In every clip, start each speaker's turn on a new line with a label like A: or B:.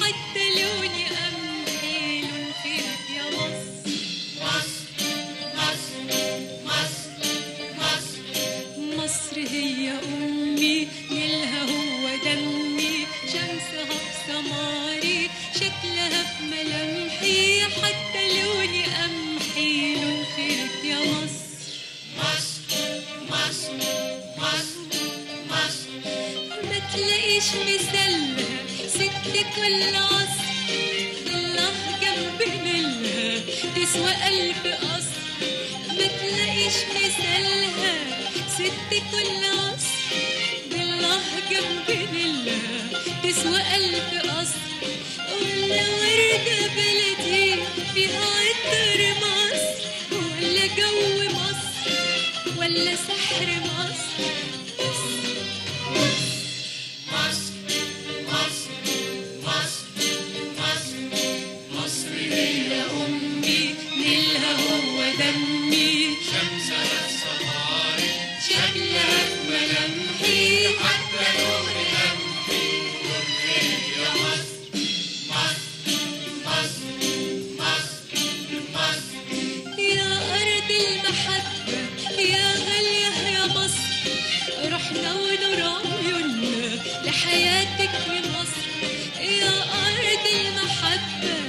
A: حتى لوني قمحي لون خيرك يا مصر مصر هي أمي نيلها هو دمي. شمسها شكلها في ملامحي حتى لوني لون خيرك يا مصر ما تلاقيش ست كل عصر الله جنب نيلها تسوى ألف قصر ما تلاقيش مثالها. ست كل عصر بالله جنب نيلها تسوى ألف قصر ولا وردة بلدي فيها هو دمي شكلها في ملامحي حتى لون يا أرض المحبة يا غالية يا مصر. رحنا ونور عيوننا لحياتك في مصر. يا أرض المحبة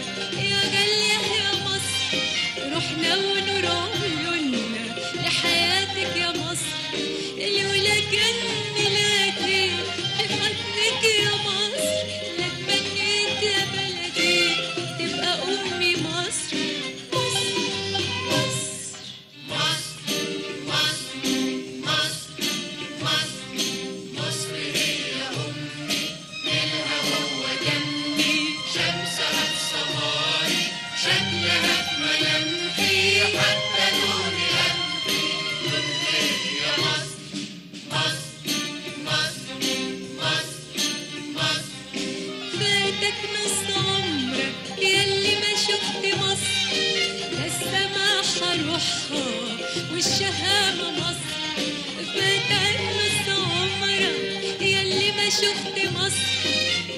A: شفت مصر.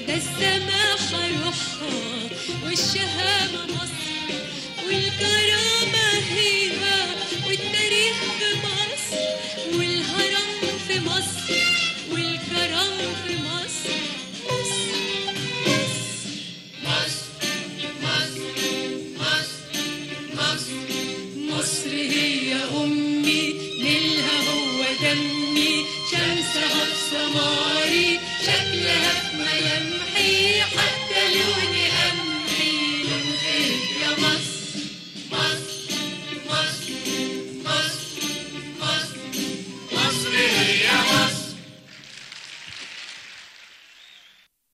A: ده السماحة تلمي شمسها في سماري شكلها في ملامحي